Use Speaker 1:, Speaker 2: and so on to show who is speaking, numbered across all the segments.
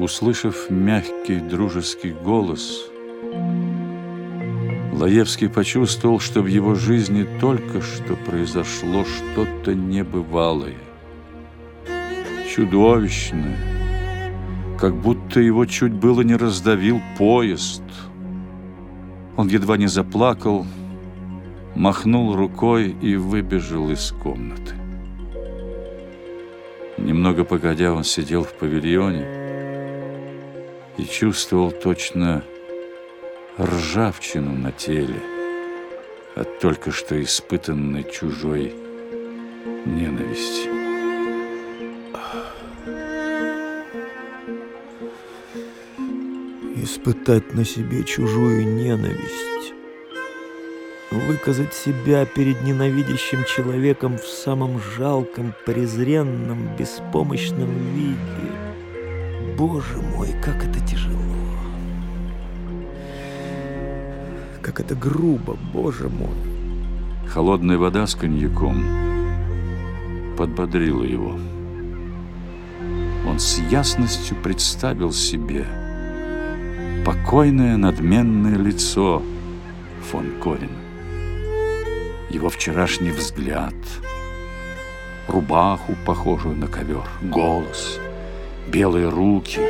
Speaker 1: Услышав мягкий дружеский голос, Лаевский почувствовал, что в его жизни только что произошло что-то небывалое, чудовищное, как будто его чуть было не раздавил поезд. Он едва не заплакал, махнул рукой и выбежал из комнаты. Немного погодя, он сидел в павильоне и чувствовал точно ржавчину на теле от только что испытанной чужой ненависти.
Speaker 2: Испытать на себе чужую ненависть. Выказать себя перед ненавидящим человеком в самом жалком, презренном, беспомощном виде. Боже мой, как это тяжело. Как это грубо, боже мой.
Speaker 1: Холодная вода с коньяком подбодрила его. Он с ясностью представил себе покойное надменное лицо фон Корина. Его вчерашний взгляд, рубаху, похожую на ковер, голос, белые руки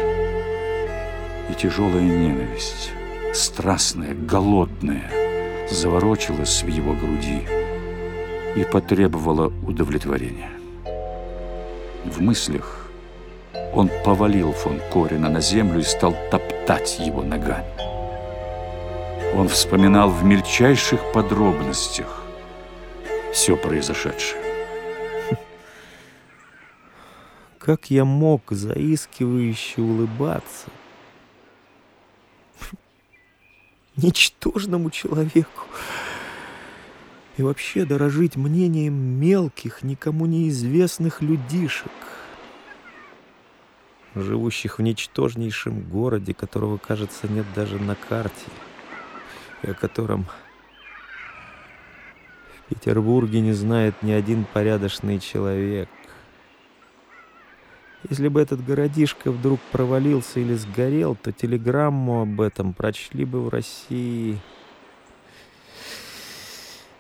Speaker 1: и тяжелая ненависть страстная, голодная, заворочилась в его груди и потребовала удовлетворения. В мыслях он повалил фон Корина на землю и стал топтать его ногами. Он вспоминал в мельчайших подробностях все произошедшее.
Speaker 2: Как я мог заискивающе улыбаться, ничтожному человеку. И вообще дорожить мнением мелких, никому неизвестных людишек, живущих в ничтожнейшем городе, которого, кажется, нет даже на карте, и о котором в Петербурге не знает ни один порядочный человек. Если бы этот городишко вдруг провалился или сгорел, то телеграмму об этом прочли бы в России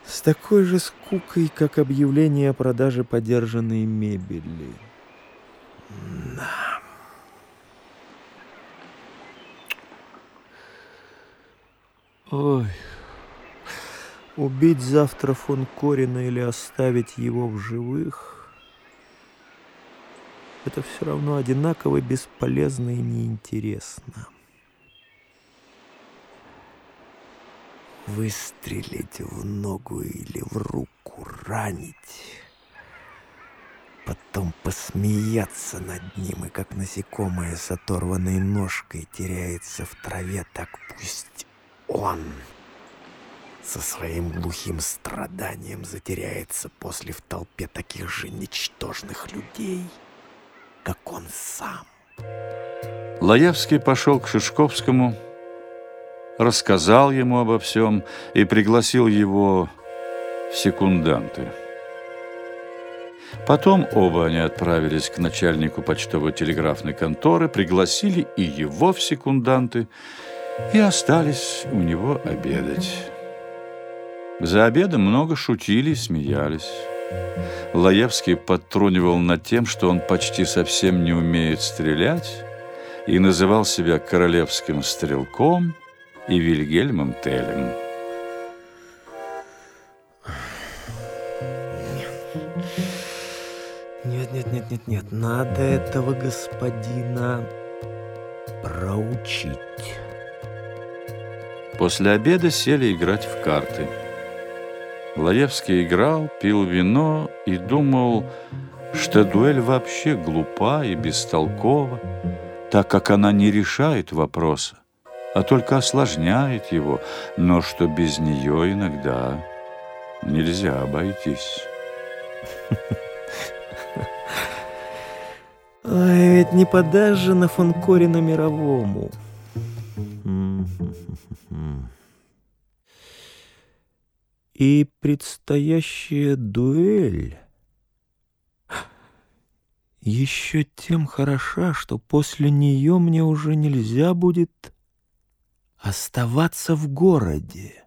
Speaker 2: с такой же скукой, как объявление о продаже подержанной мебели. Да. Ой, убить завтра фон Корина или оставить его в живых — это все равно одинаково бесполезно и неинтересно. Выстрелить в ногу или в руку, ранить, потом посмеяться над ним, и как насекомое с оторванной ножкой теряется в траве, так пусть он со своим глухим страданием затеряется после в толпе таких же ничтожных людей — как он сам.
Speaker 1: Лаевский пошел к Шишковскому, рассказал ему обо всем и пригласил его в секунданты. Потом оба они отправились к начальнику почтовой телеграфной конторы, пригласили и его в секунданты и остались у него обедать. За обедом много шутили и смеялись. Лаевский подтрунивал над тем, что он почти совсем не умеет стрелять, и называл себя королевским стрелком и Вильгельмом Телем.
Speaker 2: Нет, нет, нет, нет, нет, надо этого господина проучить.
Speaker 1: После обеда сели играть в карты. Лаевский играл, пил вино и думал, что дуэль вообще глупа и бестолкова, так как она не решает вопроса, а только осложняет его, но что без нее иногда нельзя обойтись.
Speaker 2: Ой, ведь не подашь же на Фонкорина мировому. И предстоящая дуэль еще тем хороша, что после нее мне уже нельзя будет оставаться в городе.